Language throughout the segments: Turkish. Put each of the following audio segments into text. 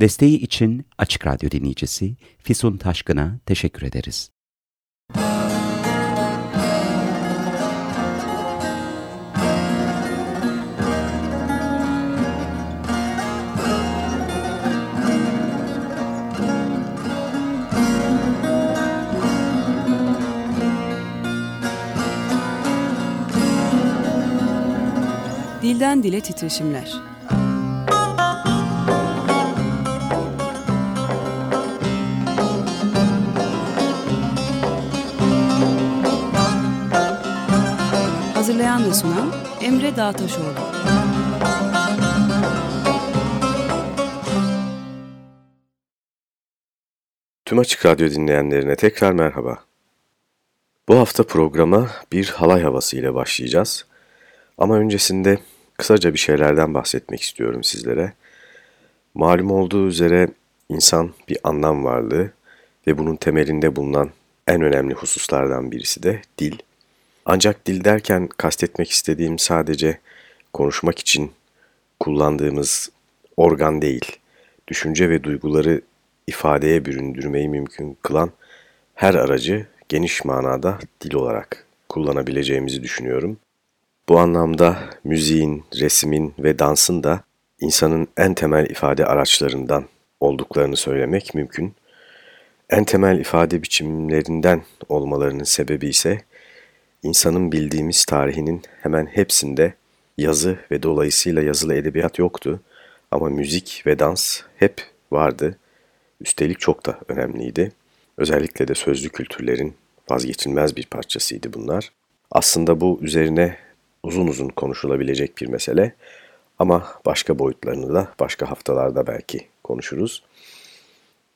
Desteği için Açık Radyo dinleyicisi Fisun Taşkın'a teşekkür ederiz. Dilden Dile Titreşimler Hazırlayan ve sunan Emre Dağtaşoğlu. Tüm Açık Radyo dinleyenlerine tekrar merhaba. Bu hafta programa bir halay havası ile başlayacağız. Ama öncesinde kısaca bir şeylerden bahsetmek istiyorum sizlere. Malum olduğu üzere insan bir anlam varlığı ve bunun temelinde bulunan en önemli hususlardan birisi de dil. Ancak dil derken kastetmek istediğim sadece konuşmak için kullandığımız organ değil, düşünce ve duyguları ifadeye büründürmeyi mümkün kılan her aracı geniş manada dil olarak kullanabileceğimizi düşünüyorum. Bu anlamda müziğin, resmin ve dansın da insanın en temel ifade araçlarından olduklarını söylemek mümkün. En temel ifade biçimlerinden olmalarının sebebi ise insanın bildiğimiz tarihinin hemen hepsinde yazı ve dolayısıyla yazılı edebiyat yoktu ama müzik ve dans hep vardı. Üstelik çok da önemliydi. Özellikle de sözlü kültürlerin vazgeçilmez bir parçasıydı bunlar. Aslında bu üzerine uzun uzun konuşulabilecek bir mesele ama başka boyutlarını da başka haftalarda belki konuşuruz.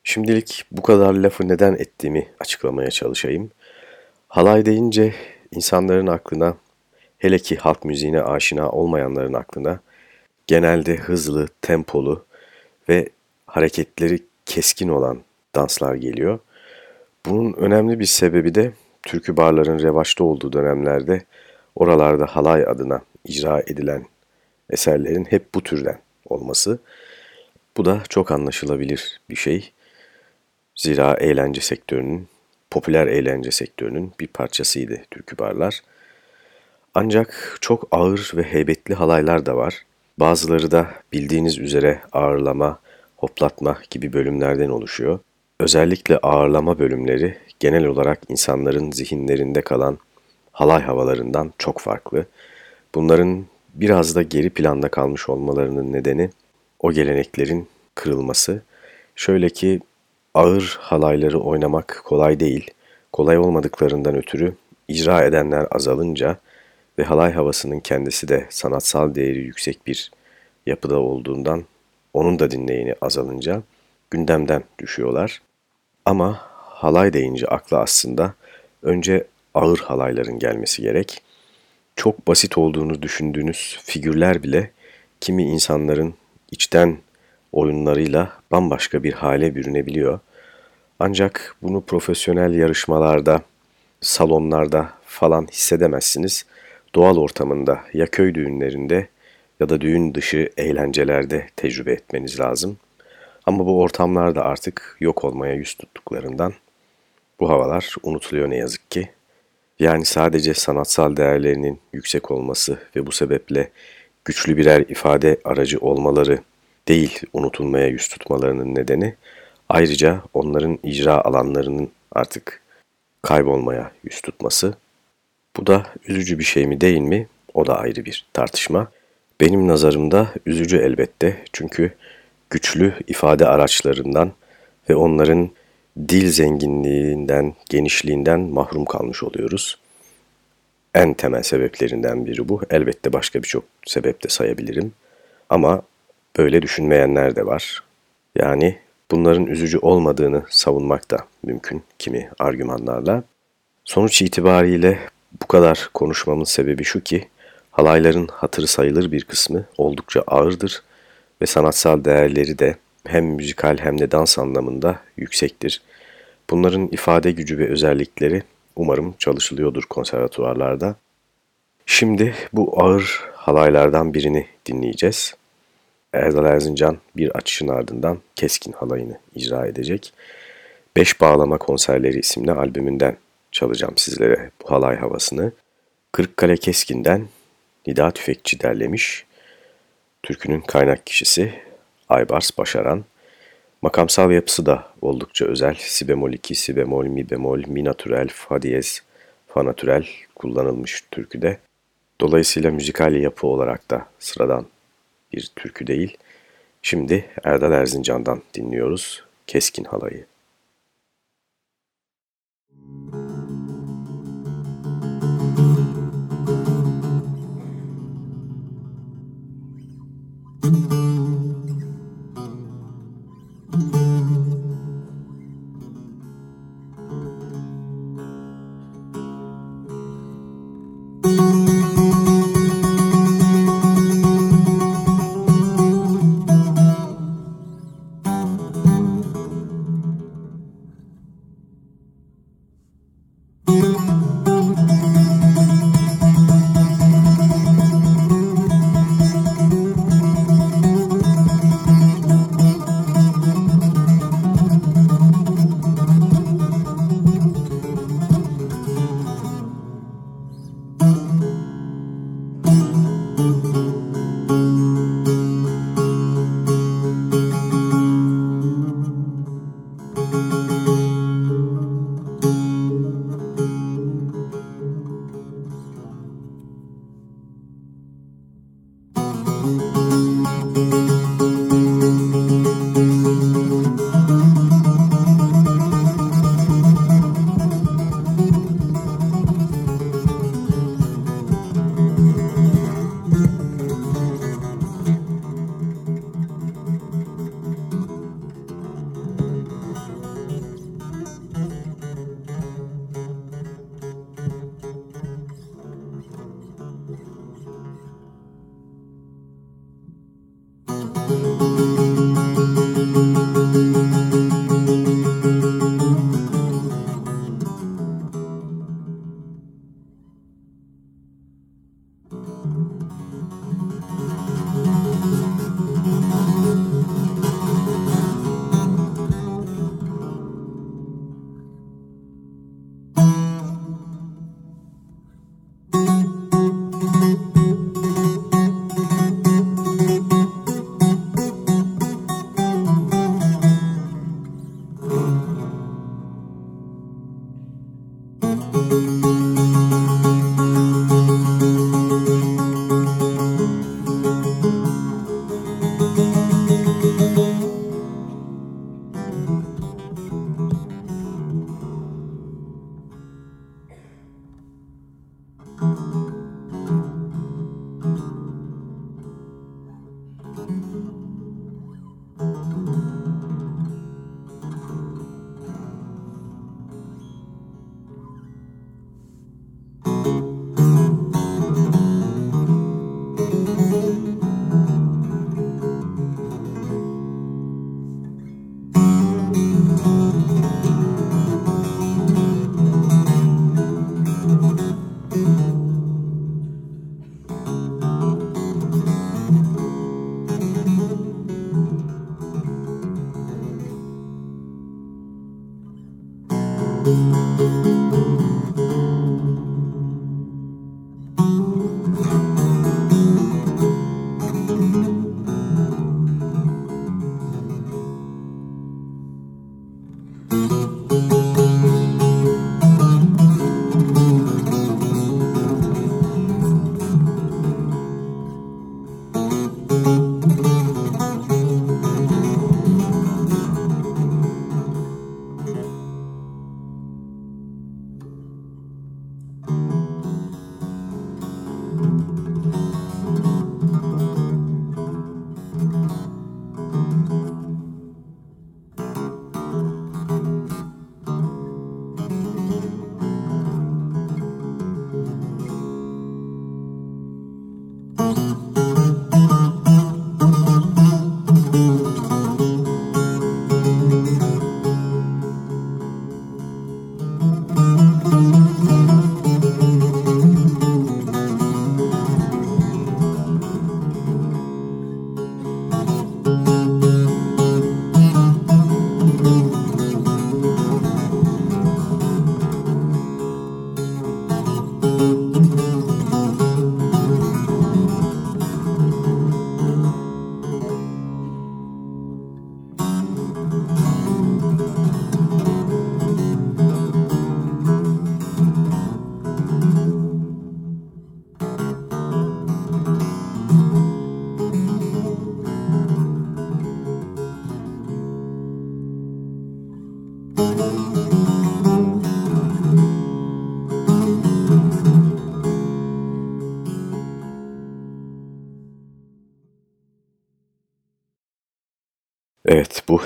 Şimdilik bu kadar lafı neden ettiğimi açıklamaya çalışayım. Halay deyince insanların aklına, hele ki halk müziğine aşina olmayanların aklına genelde hızlı, tempolu ve hareketleri keskin olan danslar geliyor. Bunun önemli bir sebebi de türkü barların revaçta olduğu dönemlerde oralarda halay adına icra edilen eserlerin hep bu türden olması. Bu da çok anlaşılabilir bir şey. Zira eğlence sektörünün, popüler eğlence sektörünün bir parçasıydı türkü barlar. Ancak çok ağır ve heybetli halaylar da var. Bazıları da bildiğiniz üzere ağırlama, hoplatma gibi bölümlerden oluşuyor. Özellikle ağırlama bölümleri genel olarak insanların zihinlerinde kalan halay havalarından çok farklı. Bunların biraz da geri planda kalmış olmalarının nedeni o geleneklerin kırılması. Şöyle ki ağır halayları oynamak kolay değil. Kolay olmadıklarından ötürü icra edenler azalınca ve halay havasının kendisi de sanatsal değeri yüksek bir yapıda olduğundan onun da dinleyeni azalınca gündemden düşüyorlar. Ama halay deyince akla aslında önce ağır halayların gelmesi gerek. Çok basit olduğunu düşündüğünüz figürler bile kimi insanların içten oyunlarıyla bambaşka bir hale bürünebiliyor. Ancak bunu profesyonel yarışmalarda, salonlarda falan hissedemezsiniz. Doğal ortamında ya köy düğünlerinde ya da düğün dışı eğlencelerde tecrübe etmeniz lazım. Ama bu ortamlar da artık yok olmaya yüz tuttuklarından bu havalar unutuluyor ne yazık ki. Yani sadece sanatsal değerlerinin yüksek olması ve bu sebeple güçlü birer ifade aracı olmaları değil unutulmaya yüz tutmalarının nedeni, ayrıca onların icra alanlarının artık kaybolmaya yüz tutması. Bu da üzücü bir şey mi değil mi? O da ayrı bir tartışma. Benim nazarımda üzücü elbette çünkü güçlü ifade araçlarından ve onların dil zenginliğinden, genişliğinden mahrum kalmış oluyoruz. En temel sebeplerinden biri bu. Elbette başka birçok sebep de sayabilirim. Ama böyle düşünmeyenler de var. Yani bunların üzücü olmadığını savunmak da mümkün kimi argümanlarla. Sonuç itibariyle bu kadar konuşmamın sebebi şu ki, halayların hatırı sayılır bir kısmı oldukça ağırdır ve sanatsal değerleri de hem müzikal hem de dans anlamında yüksektir. Bunların ifade gücü ve özellikleri umarım çalışılıyordur konservatuvarlarda. Şimdi bu ağır halaylardan birini dinleyeceğiz. Erdal Erzincan bir açışın ardından Keskin Halayını icra edecek. Beş Bağlama Konserleri isimli albümünden çalacağım sizlere bu halay havasını. Kırıkkale Keskin'den Nida Tüfekçi derlemiş. Türkünün kaynak kişisi Aybars Başaran. Makamsal yapısı da oldukça özel. Si bemol 2, si bemol, mi bemol, mi natürel, fa diyez, fa natürel kullanılmış türküde. Dolayısıyla müzikal yapı olarak da sıradan bir türkü değil. Şimdi Erdal Erzincan'dan dinliyoruz Keskin Halayı.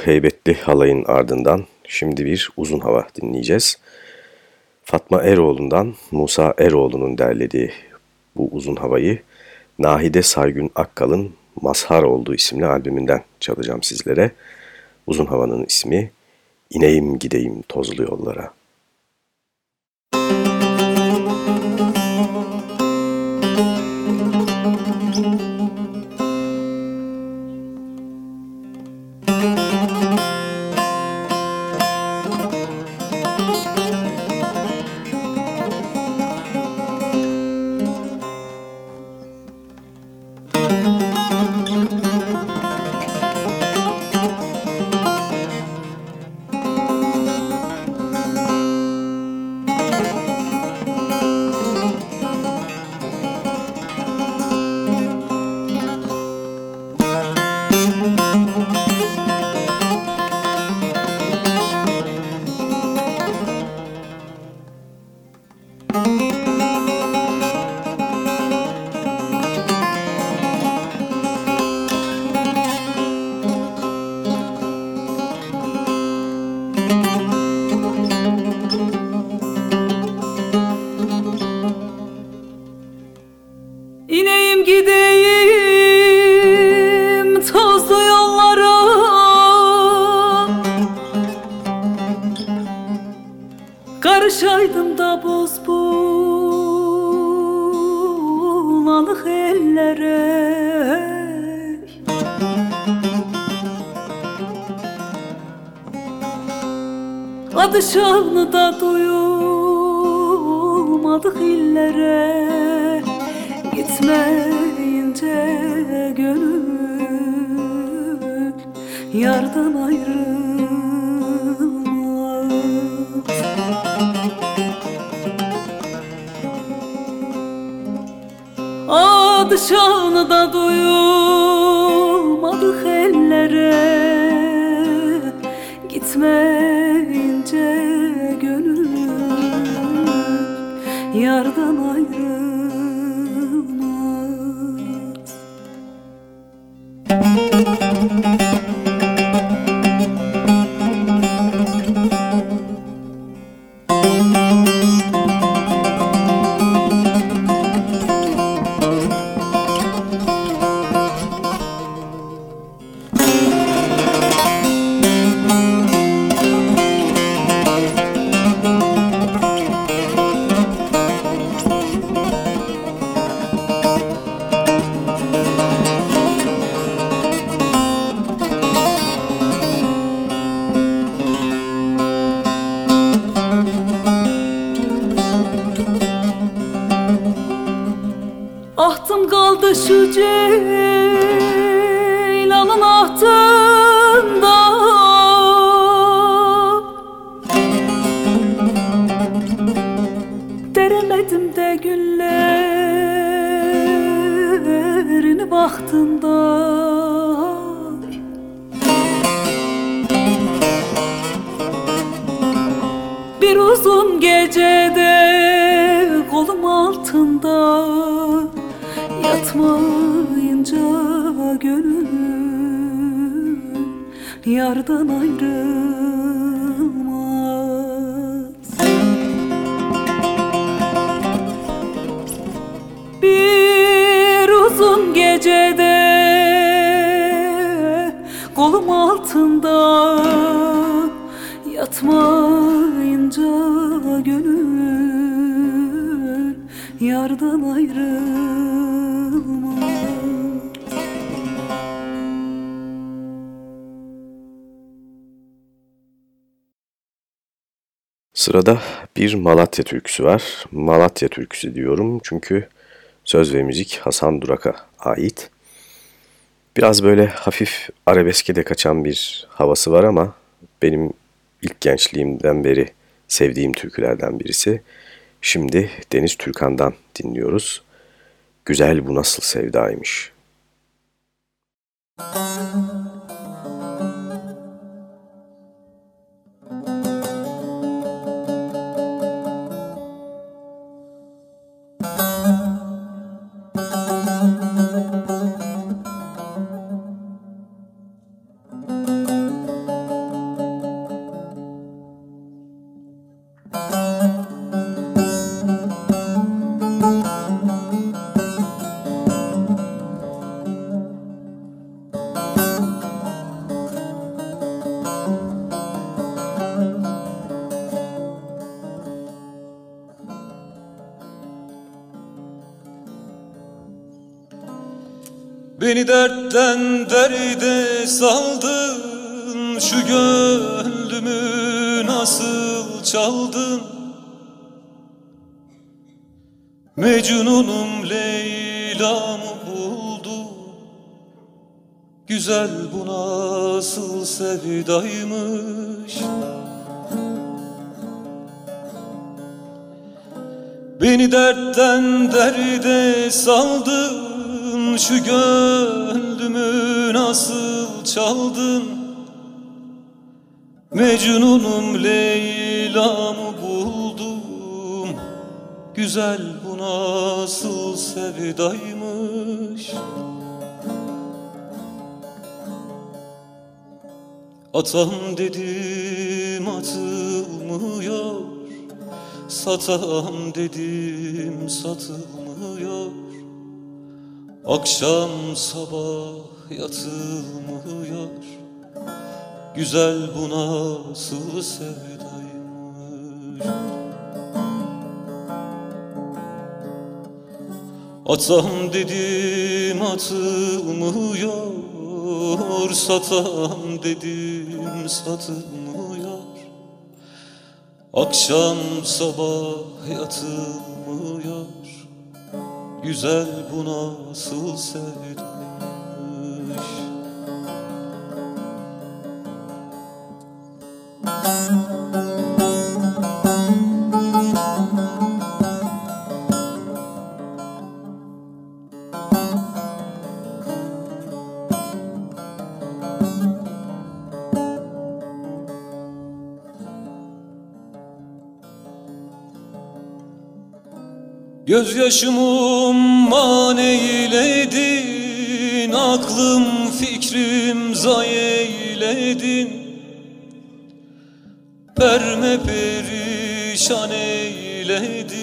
Heybetli halayın ardından şimdi bir uzun hava dinleyeceğiz. Fatma Eroğlu'ndan Musa Eroğlu'nun derlediği bu uzun havayı Nahide Saygün Akkal'ın Mazhar olduğu isimli albümünden çalacağım sizlere. Uzun havanın ismi İneyim Gideyim Tozlu Yollara. Padişahını da duyulmadık altında yatmayınca gönül yardan ayrılmaz Sırada bir Malatya türküsü var. Malatya türküsü diyorum çünkü söz ve müzik Hasan Durak'a ait. Biraz böyle hafif arabeske de kaçan bir havası var ama benim ilk gençliğimden beri sevdiğim türkülerden birisi. Şimdi Deniz Türkan'dan dinliyoruz. Güzel bu nasıl sevdaymış. Müzik Leyla'mı buldu. Güzel bu nasıl sevdaymış. Beni dertten derde saldın Şu gönlümü nasıl çaldın? Mecnunum Leyla'mı buldum. Güzel bu nasıl sevdaymış Atam dedim atılmıyor. Satam dedim satılmıyor. Akşam sabah yatılmıyor. Güzel bu nasıl sevdaymış Atam dedim atılmıyor Satam dedim satılmıyor. Akşam sabah yatılmıyor Güzel bu nasıl sevdaymış Gözyaşımı maneyledin Aklım fikrim zayeyledin Perme perişan eyledin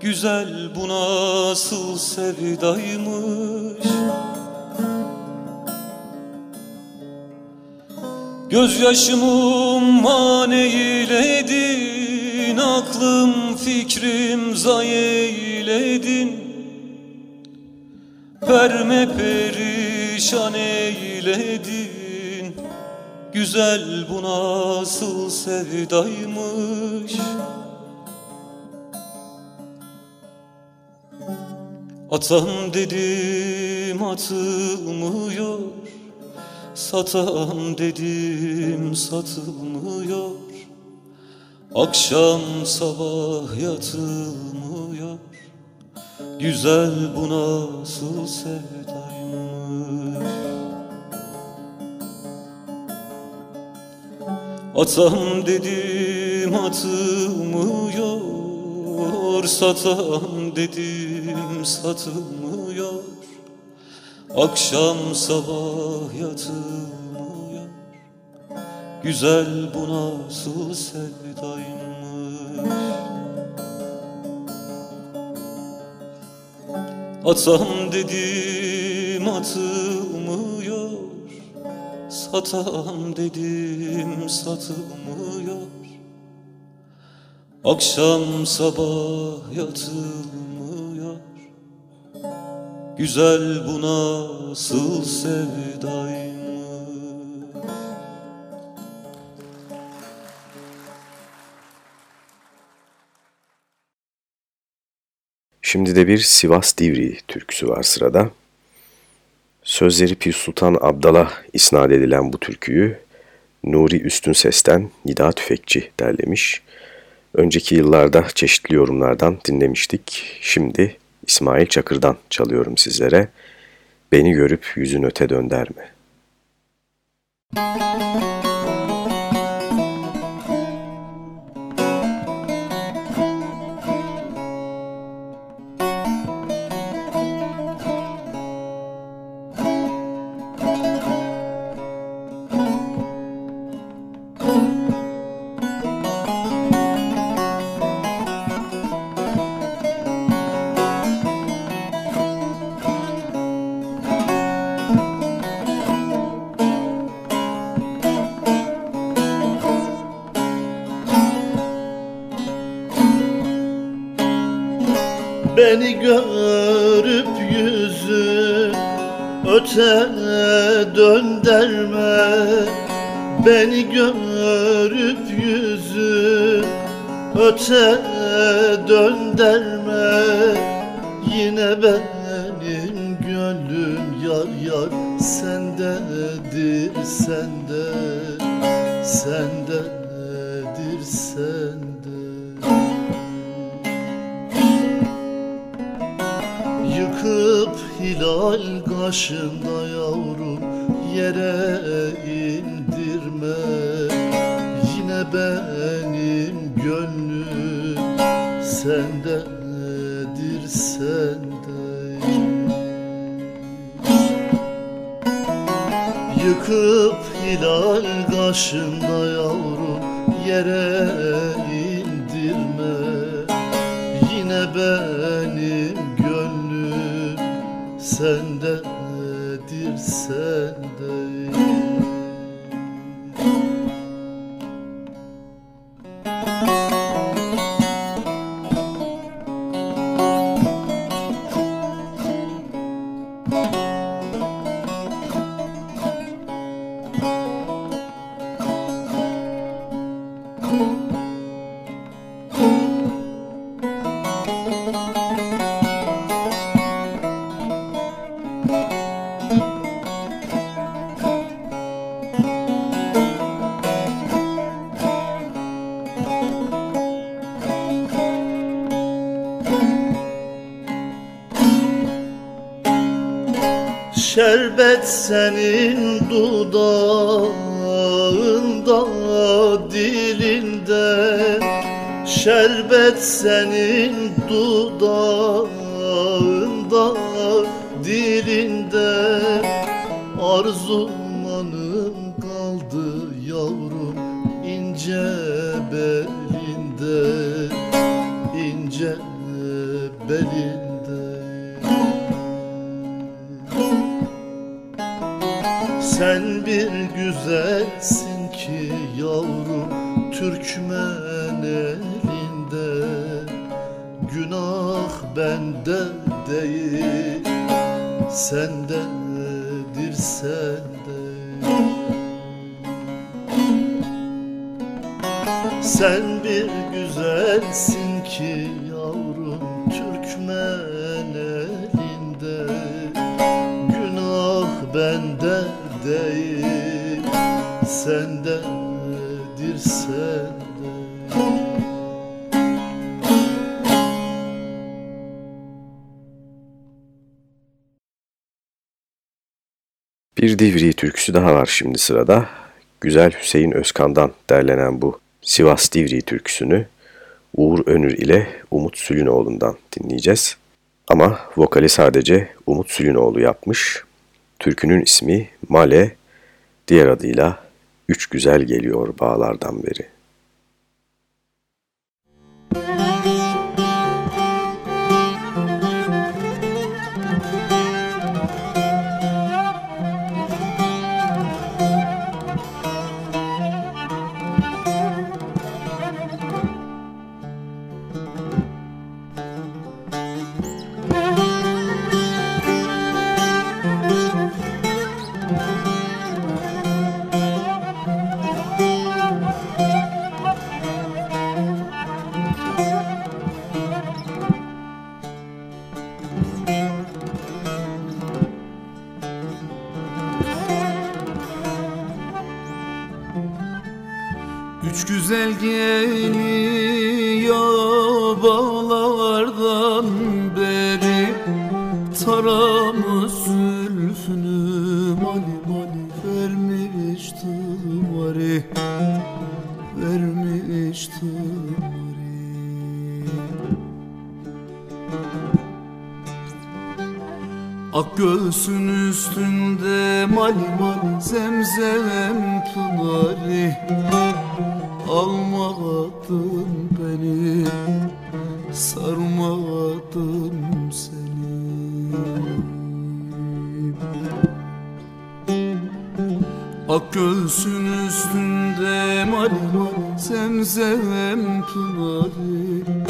Güzel bu nasıl sevdaymış. Gözyaşımı maneyledin Aklım fikrim zayeyledin. Perme perişan eyledin. Güzel bu nasıl sevdaymış. Atam dedim atılmıyor. Satam dedim satılmıyor Akşam sabah yatılmıyor Güzel bu nasıl sevdaymış. Atam dedim atılmıyor Satam dedim satılmıyor Akşam sabah yatılmıyor Güzel bu nasıl sevdaymış. Atam dedim atılmıyor. Satam dedim satılmıyor. Akşam sabah yatılmıyor. Güzel bu nasıl sevdaymış Şimdi de bir Sivas Divri türküsü var sırada. Sözleri Pir Sultan Abdal'a isnat edilen bu türküyü Nuri Üstün Ses'ten Nida Tüfekçi derlemiş. Önceki yıllarda çeşitli yorumlardan dinlemiştik. Şimdi İsmail Çakır'dan çalıyorum sizlere. Beni görüp yüzün öte dönder mi? Müzik Sende Yıkıp hilal kaşında yavrum Yere indirme. Yine benim gönlüm sendedir sende sende Sen bir güzelsin ki yavrum Türkmen elinde. Günah bende değil Sendedir Bir Divri türküsü daha var şimdi sırada. Güzel Hüseyin Özkan'dan derlenen bu Sivas Divri türküsünü Uğur Önür ile Umut Sülünoğlu'ndan dinleyeceğiz. Ama vokali sadece Umut Sülünoğlu yapmış. Türkünün ismi Male, diğer adıyla Üç Güzel Geliyor Bağlardan Beri. Vermiştim Ak göğsün üstünde mali mali zemzem pınarı. Almadın beni Sarmadım seni. Ak göğsün üstünde mali mali zemzem pınarı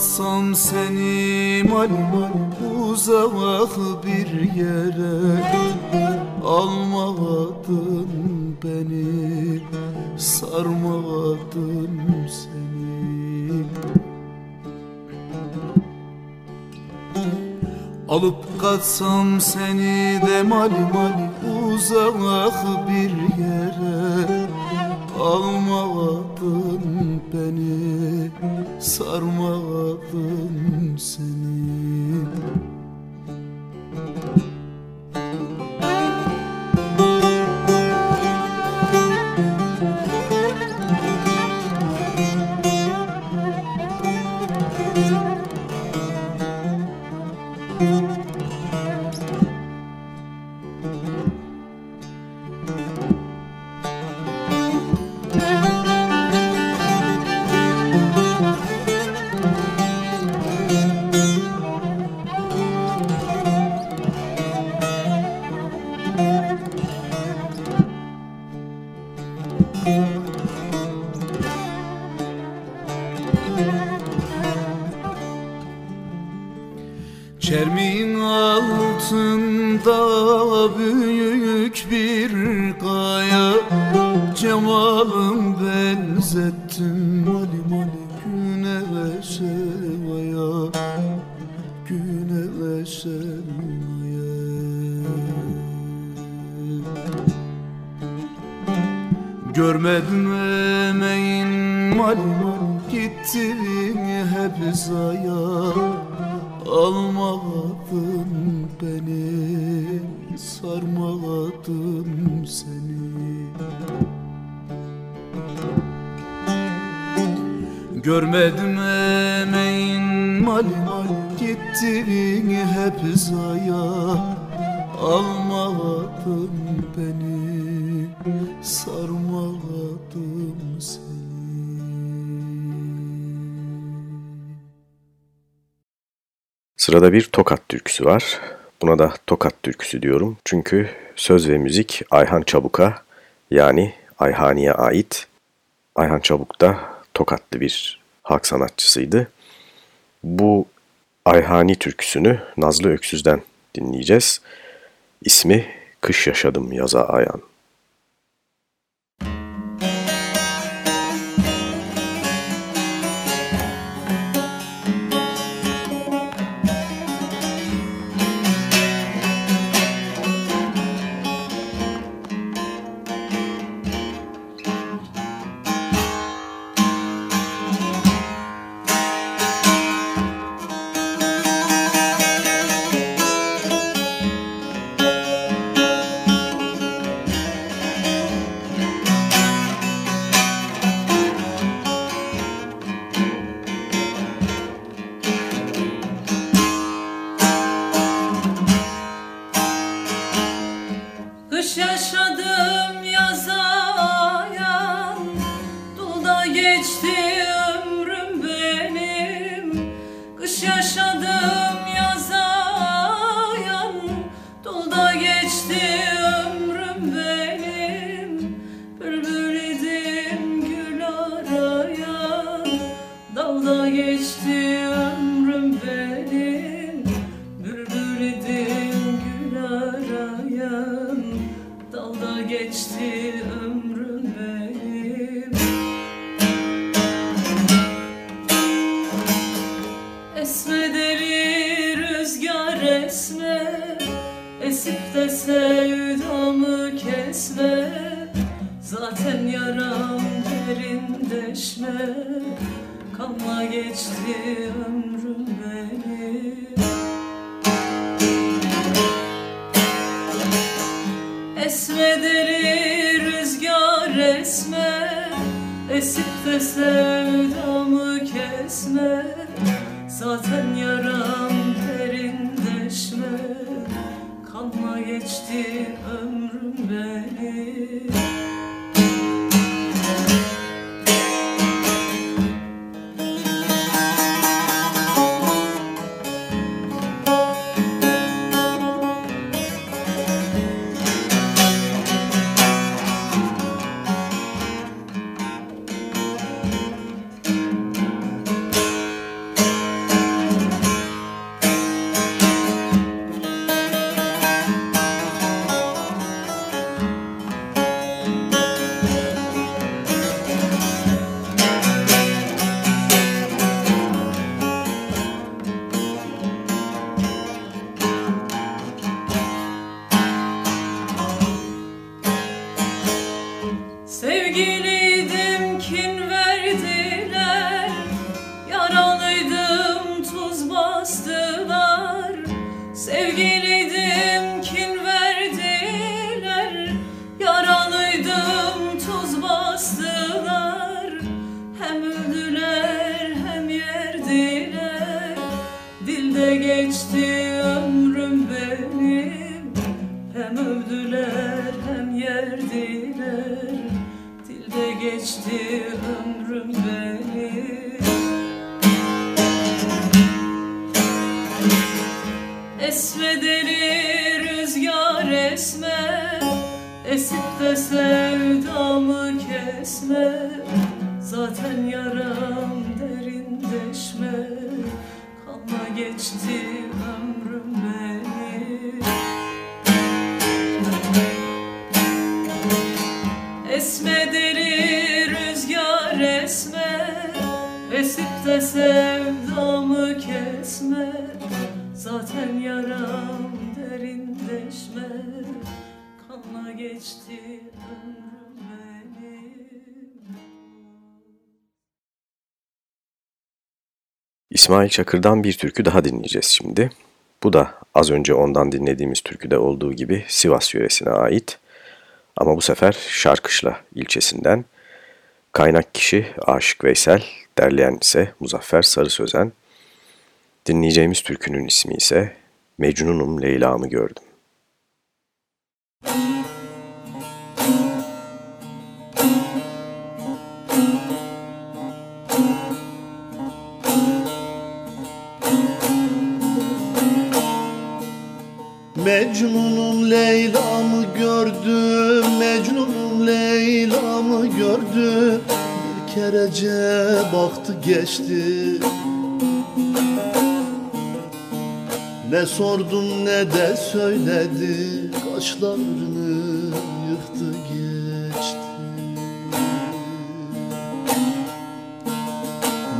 Alıp katsam seni mali uzak bir yere. Almadın beni sarmadın seni. Alıp katsam seni de mali uzak bir yere Almadın beni sarmadın seni Görmedim emeğin mali gittin hep zaya. Almadın beni, sarmadın seni. Görmedim emeğin mali mali gittin hep zaya. Almadın beni, sarmadın seni Sırada bir Tokat türküsü var. Buna da Tokat türküsü diyorum. Çünkü söz ve müzik Ayhan Çabuk'a yani Ayhani'ye ait. Ayhan Çabuk da Tokatlı bir halk sanatçısıydı. Bu Ayhani türküsünü Nazlı Öksüz'den dinleyeceğiz. İsmi Kış Yaşadım Yaza Ayan. Geçti İsmail Çakır'dan bir türkü daha dinleyeceğiz şimdi. Bu da az önce ondan dinlediğimiz türküde olduğu gibi Sivas yöresine ait. Ama bu sefer Şarkışla ilçesinden. Kaynak kişi Aşık Veysel, derleyen ise Muzaffer Sarı Sözen. Dinleyeceğimiz türkünün ismi ise Mecnunum Leyla'mı gördüm. Mecnun'um Leyla'mı gördüm Mecnun'um Leyla'mı gördüm. Bir kerece baktı geçti. Ne sordum ne de söyledi Kaşlarını yıktı geçti.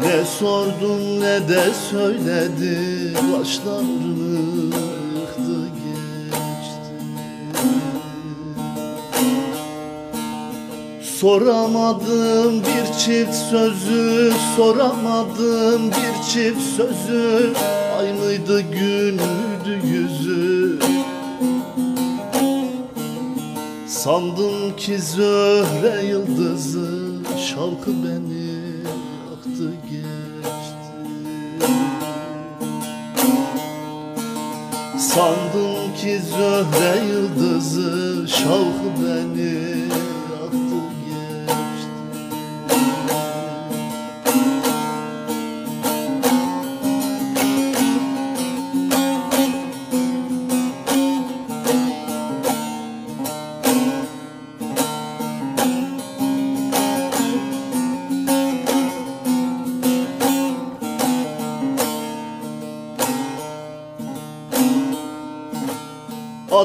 Ne sordum ne de söyledi Kaşlarını Soramadım bir çift sözü Soramadım bir çift sözü. Ay mıydı gün müydü yüzü? Sandım ki zöhre yıldızı Şalkı beni yaktı geçti. Sandım ki zöhre yıldızı Şalkı beni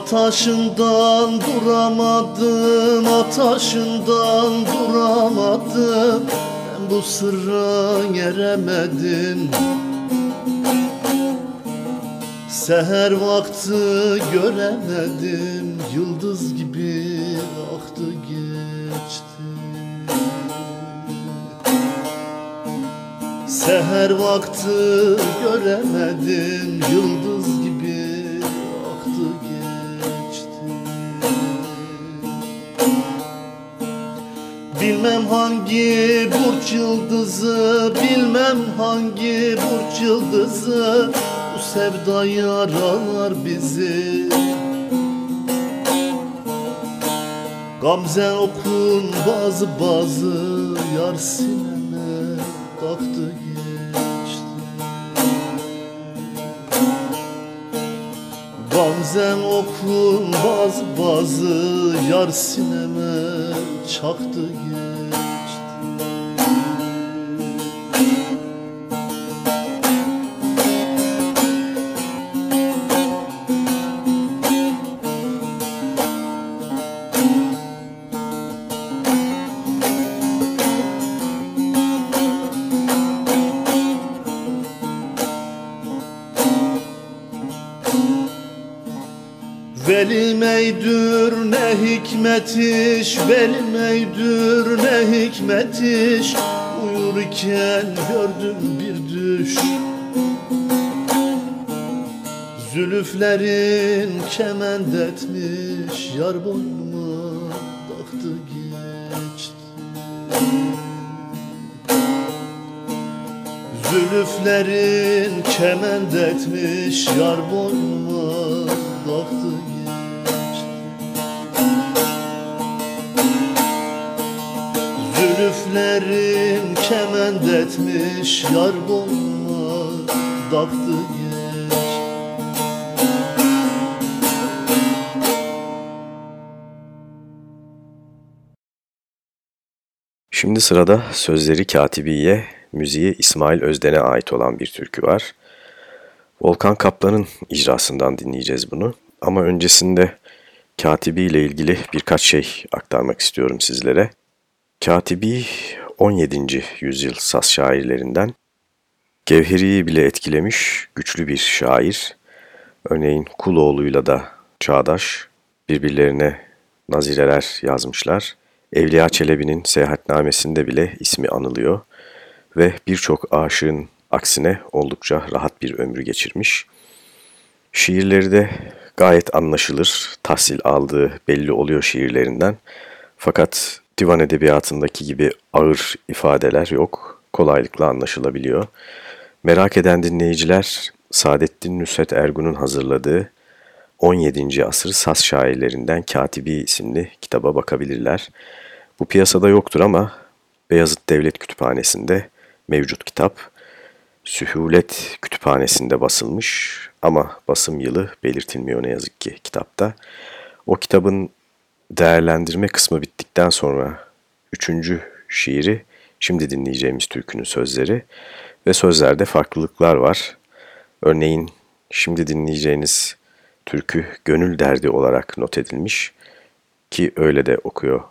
Ataşından duramadım, ataşından duramadım Ben bu sırra eremedim Seher vakti göremedim. Yıldız gibi aktı geçti. Seher vakti göremedim. Yıldız gibi hangi burç yıldızı Bilmem hangi burç yıldızı. Bu sevda yaralar bizi. Gamze okun bazı bazı Yar sineme taktı geçti. Gamzem okun bazı bazı Yar sineme çaktı geçti hikmet iş Verilmeydür ne hikmet iş Uyurken gördüm bir düş. Zülüflerin kement etmiş Yar boynuma taktı geçti. Zülüflerin kement etmiş Yar boynuma taktı geçti Etmiş Yar boynuma taktı geçti Şimdi sırada sözleri Katibiye, müziği İsmail Özden'e ait olan bir türkü var. Volkan Kaplan'ın icrasından dinleyeceğiz bunu. Ama öncesinde Katibi ile ilgili birkaç şey aktarmak istiyorum sizlere. Katibi 17. yüzyıl Saz şairlerinden. Gevheri'yi bile etkilemiş güçlü bir şair. Örneğin Kuloğlu'yla da çağdaş birbirlerine nazireler yazmışlar. Evliya Çelebi'nin seyahatnamesinde bile ismi anılıyor ve birçok aşığın aksine oldukça rahat bir ömrü geçirmiş. Şiirleri de gayet anlaşılır, tahsil aldığı belli oluyor şiirlerinden. Fakat divan edebiyatındaki gibi ağır ifadeler yok, kolaylıkla anlaşılabiliyor. Merak eden dinleyiciler Saadettin Nusret Ergun'un hazırladığı 17. asır Saz şairlerinden Katibi isimli kitaba bakabilirler. Bu piyasada yoktur ama Beyazıt Devlet Kütüphanesi'nde mevcut kitap. Sühulet Kütüphanesi'nde basılmış ama basım yılı belirtilmiyor ne yazık ki kitapta. O kitabın değerlendirme kısmı bittikten sonra üçüncü şiiri şimdi dinleyeceğimiz türkünün sözleri ve sözlerde farklılıklar var. Örneğin şimdi dinleyeceğiniz türkü gönül derdi olarak not edilmiş ki öyle de okuyor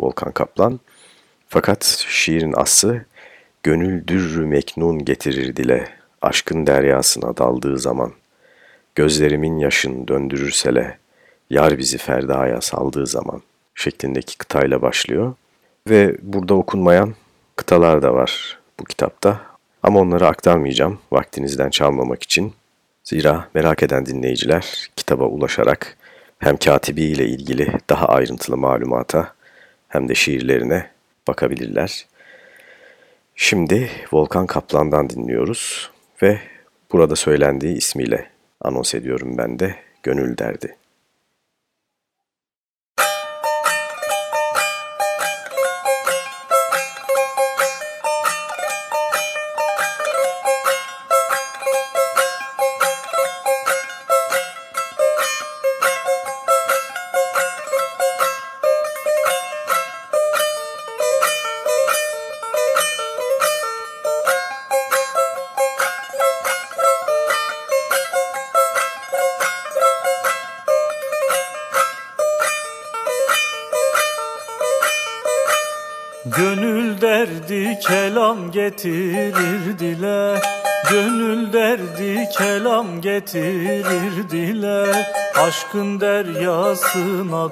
Volkan Kaplan. Fakat şiirin aslı gönül dürrü meknun getirir dile aşkın deryasına daldığı zaman gözlerimin yaşın döndürürsele yar bizi ferdaya saldığı zaman şeklindeki kıtayla başlıyor. Ve burada okunmayan kıtalar da var bu kitapta. Ama onları aktarmayacağım vaktinizden çalmamak için. Zira merak eden dinleyiciler kitaba ulaşarak hem katibi ilgili daha ayrıntılı malumata hem de şiirlerine bakabilirler. Şimdi Volkan Kaplan'dan dinliyoruz ve burada söylendiği ismiyle anons ediyorum ben de Gönül Derdi.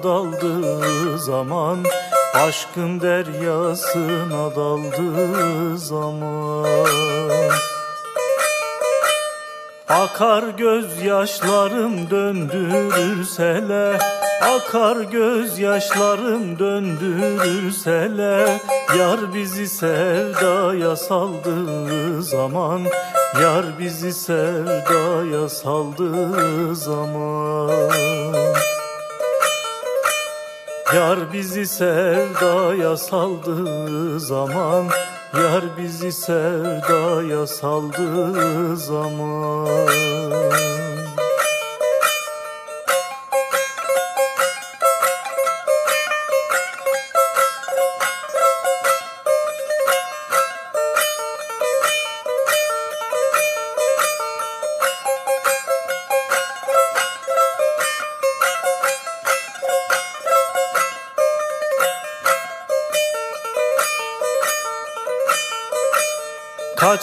Daldığı zaman Aşkın deryasına daldığı zaman. Akar gözyaşlarım döndürürsele Akar gözyaşlarım döndürürsele Yar bizi sevdaya saldığı zaman Yar bizi sevdaya saldığı zaman Yar bizi sevdaya saldığı zaman Yar bizi sevdaya saldığı zaman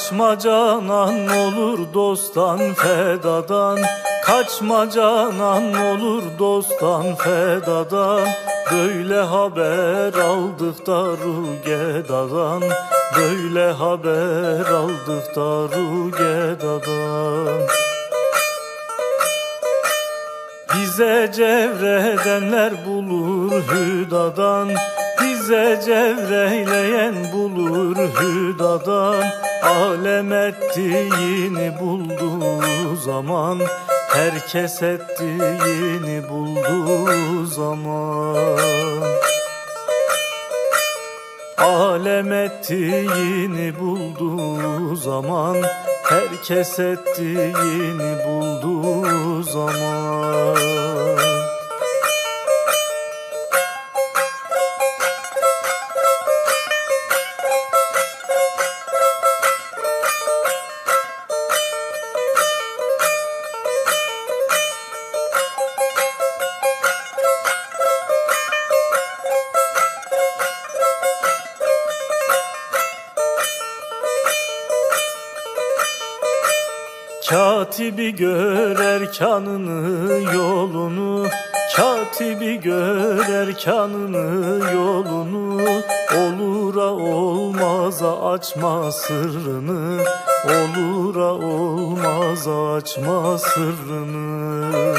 Kaçma canan olur dosttan fedadan. Kaçma canan olur dosttan fedadan. Böyle haber aldık da Rugedadan. Böyle haber aldık da Rugedadan. Bize cevredenler bulur hüdadan Bize cevreyleyen bulur hüdadan. Alem ettiğini bulduğu zaman Herkes ettiğini bulduğu zaman. Alem ettiğini bulduğu zaman Herkes ettiğini bulduğu zaman Katibi görer kanını yolunu. Katibi görer kanını yolunu. Olura olmaza açma sırrını. Olura olmaza açma sırrını.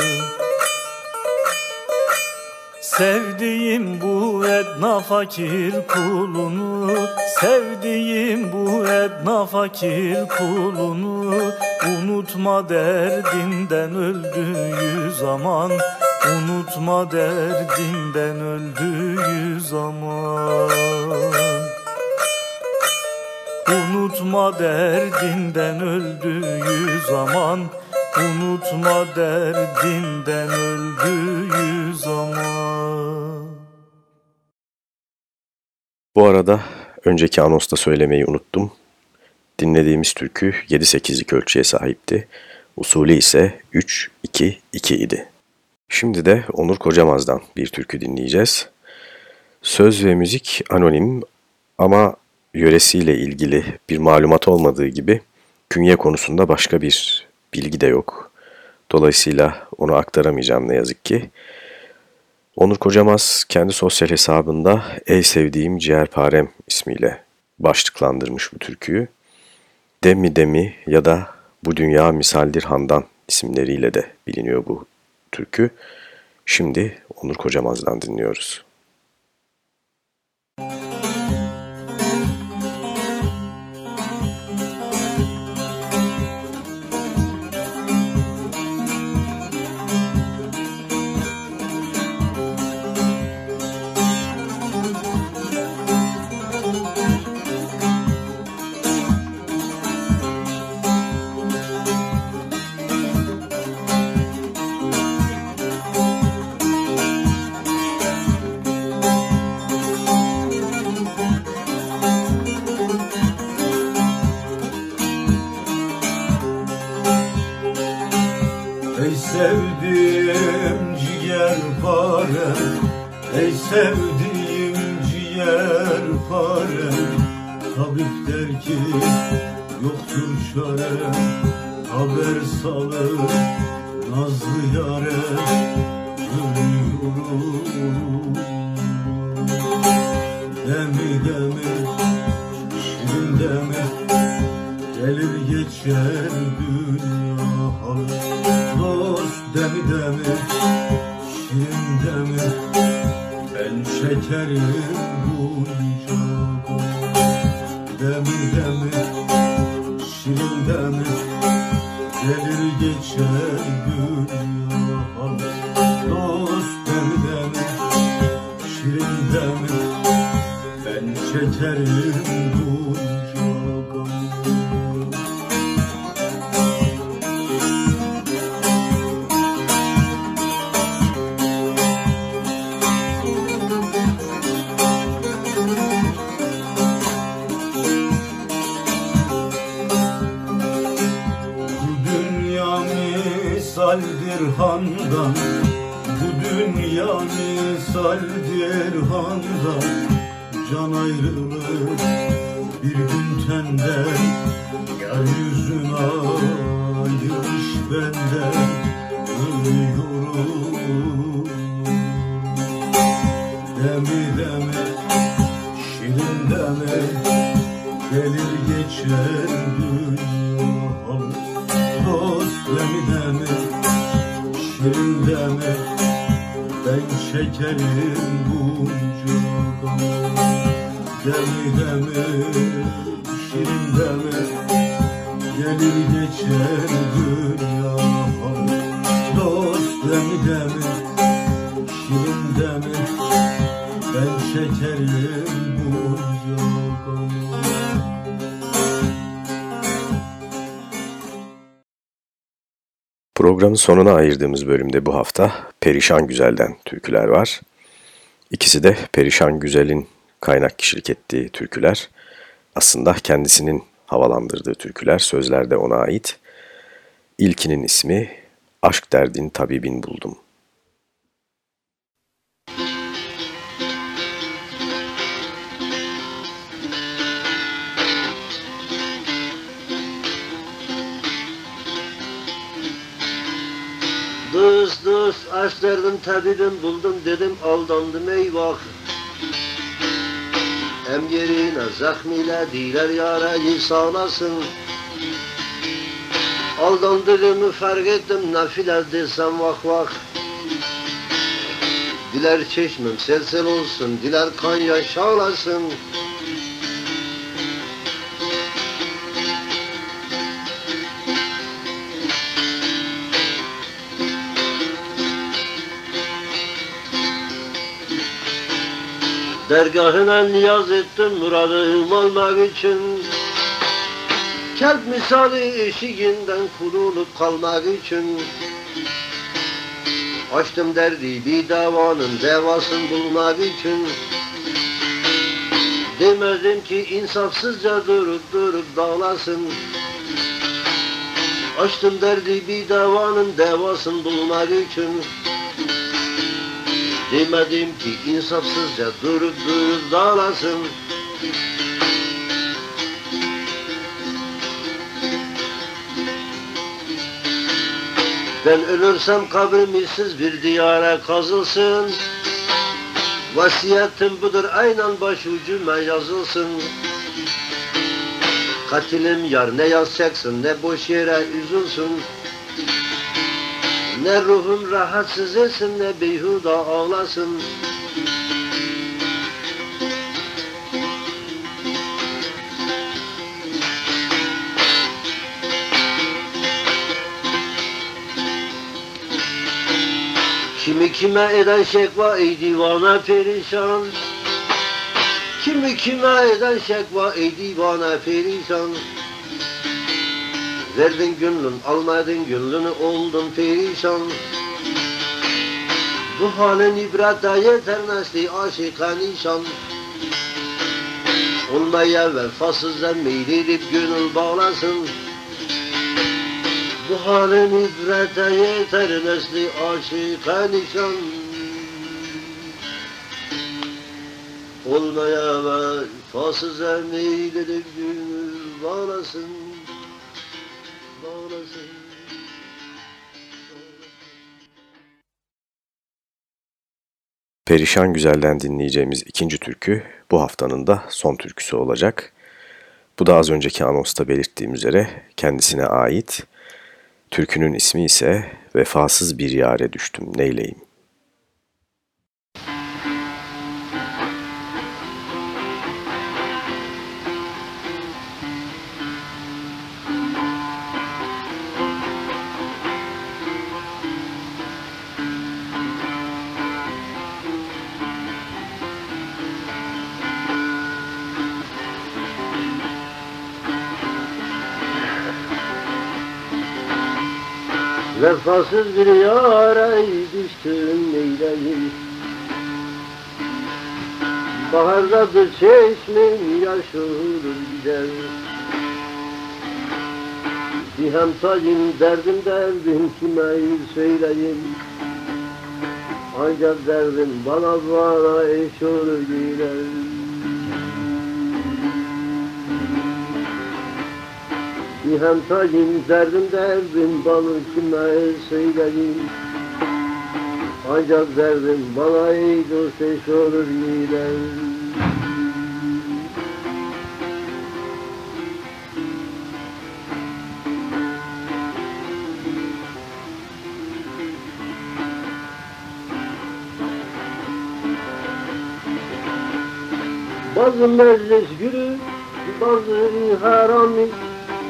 Sevdiğim bu edna fakir kulunu. Sevdiğim bu edna fakir kulunu Unutma derdinden öldüğü zaman Unutma derdinden öldüğü zaman Unutma derdinden öldüğü zaman Unutma derdinden öldüğü zaman Bu arada önceki anosta söylemeyi unuttum. Dinlediğimiz türkü 7-8'lik ölçüye sahipti. Usulü ise 3-2-2 idi. Şimdi de Onur Kocamaz'dan bir türkü dinleyeceğiz. Söz ve müzik anonim ama yöresiyle ilgili bir malumat olmadığı gibi künye konusunda başka bir bilgi de yok. Dolayısıyla onu aktaramayacağım ne yazık ki. Onur Kocamaz kendi sosyal hesabında Ey Sevdiğim Ciğerparem ismiyle başlıklandırmış bu türküyü. Demi Demi ya da Bu Dünya Misaldir Handan isimleriyle de biliniyor bu türkü. Şimdi Onur Kocamaz'dan dinliyoruz. Ey Dünya misaldir handan Can ayrılır. Bir gün tenden Yar yüzün ayırmış benden Ölüyorum. Demi demi şirin demi Gelir geçer dünya. Dost demi demi şirin demi şekerim bunca gamı Demi demi şirin demi Gelir geçer dünya Dost demi demi şirin Programın sonuna ayırdığımız bölümde bu hafta Perişan Güzel'den türküler var. İkisi de Perişan Güzel'in kaynak kişilik ettiği türküler. Aslında kendisinin havalandırdığı türküler, sözler de ona ait. İlkinin ismi Aşk Derdin Tabibin Buldum. Dost dost aşk derdim tabibim buldum dedim aldandım eyvah. Hem yerine zahmiyle diler yarayı sağlasın Aldandığımı fark ettim nafile desem vah vah Diler çeşmem sel sel olsun diler kan yaş Dergahına niyaz ettim muradım almak için. Kelp misali eşiğinden kurulup kalmak için. Açtım derdi bir davanın devasını bulmak için. Demedim ki insafsızca durup durup dağlasın. Açtım derdi bir davanın devasını bulmak için Demedim ki insafsızca durup durup dağlasın Ben ölürsem kabrim işsiz bir diyara kazılsın. Vasiyetim budur aynen başucuma yazılsın. Katilim yar ne yazacaksın ne boş yere üzülsün Ne ruhum rahatsız etsin ne beyhuda ağlasın. Kimi kime eden şekva ey divana perişan. Kimi kime eden şekva ey divana perişan Verdin gönlün almadın gönlünü oldun perişan. Bu halin ibrata yeter nesli aşıka nişan. Olmaya vefasızdan meyledip gönül bağlasın. Bu halin ibrete yeter nesli aşıka nişan. Olmaya ve fasız emniyledim gönül Bağlasın Perişan Güzel'den dinleyeceğimiz ikinci türkü bu haftanın da son türküsü olacak. Bu da az önceki anonsta belirttiğim üzere kendisine ait. Türkünün ismi ise Vefasız Bir Yare Düştüm Neyleyim. Vefasız bir yara düştüm neyleyim? Bahardadır çeşmem yaş olur gider Bir hemtayım derdim derdim kime söyleyeyim? Ancak derdim bana bana eş olur gider Bir hemtayım derdim derdim bana kime söyleyeyim Ancak derdim bana ey dost eş olur gider Bazı meclis gülü, bazı harami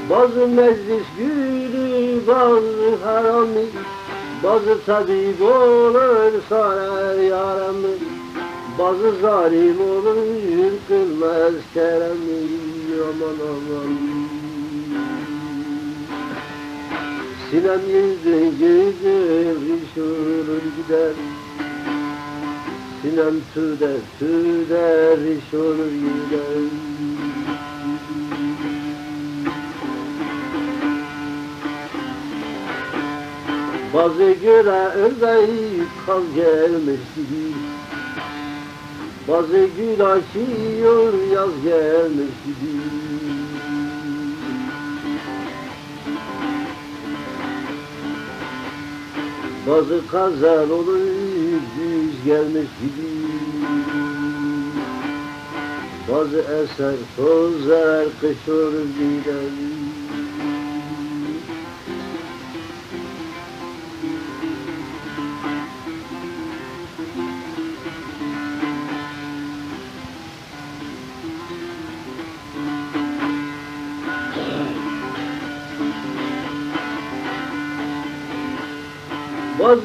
bazı meclis gülü, bazı harami. Bazı tabip olur sarar yaramı Bazı zalim olur kılmaz keremi. Aman aman. Sinem yüzü yüzü rişulur gider. Sinem tüder tüder rişulur gider Bazı güre ördeği kal gelmiş gibi Bazı gül açıyor yaz gelmiş gibi Bazı kazan olur yüz gelmiş gibi Bazı eser tozar kış olur gider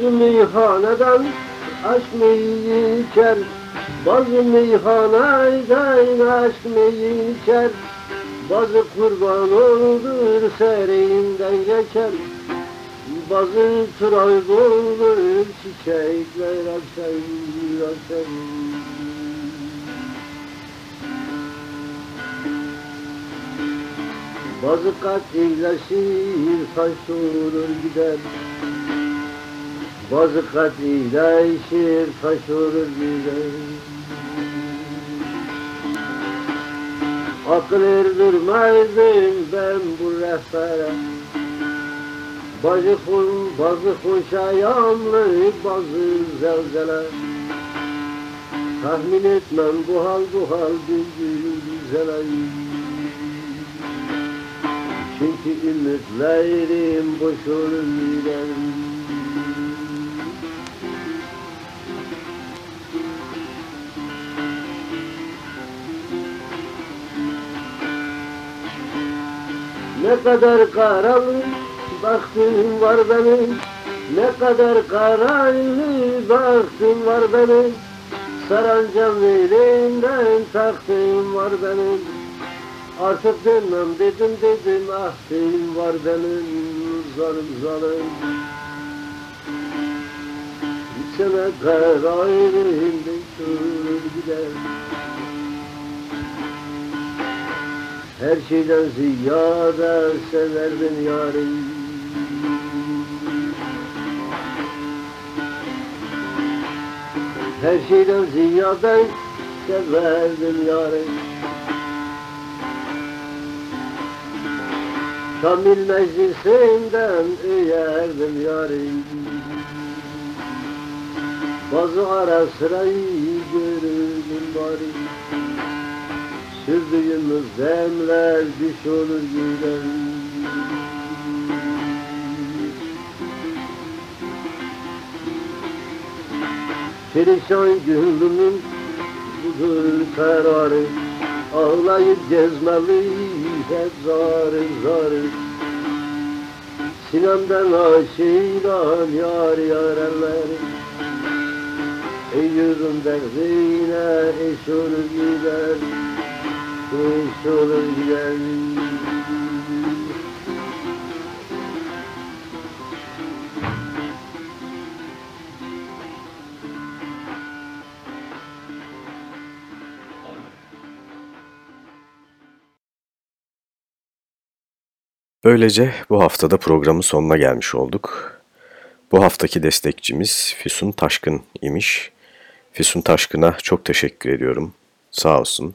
Bazı meyhaneden aşk meyi içer. Bazı meyhaneden aşk meyi içer. Bazı kurban olur serinden geçer. Bazı tıraş olur çiçekler açar açar. Bazı katileşir taş olur gider Bazı katile işir taş olur gider Akıl erdirmezdim ben bu rehbere. Bazı kul, bazı kuşayamlı, bazı zelzele. Tahmin etmem bu hal bu hal bir güzel Çünkü ümitlerim boş olur Ne kadar karanlık baktım var benim. Ne kadar karanlık baktım var benim. Sarancan elinden taktım var benim. Artık dönmem dedim dedim ahtım var benim Zalim zalim İçine kara elimde kör gider Her şeyden ziyade severdin yarim Her şeyden ziyade severdim yarı Kamil meclisinden üyerdim yarı Bazı ara sırayı görürdüm bari Sürdüğümüz demler düş olur gider Perişan gönlümün budur kararı Ağlayıp gezmeli hep zarı zarı. Sinemden aşığıyla yar yar elleri Ey yüzüm derdine eş olur gider Böylece bu haftada programın sonuna gelmiş olduk. Bu haftaki destekçimiz Füsun Taşkın imiş. Füsun Taşkın'a çok teşekkür ediyorum. Sağ olsun.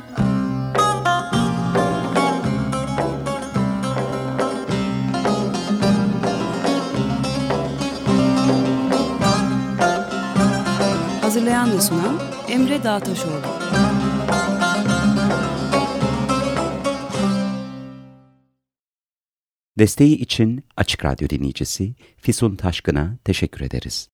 Hazırlayan ve sunan Emre Dağtaşoğlu. Desteği için Açık Radyo dinleyicisi Füsun Taşkın'a teşekkür ederiz.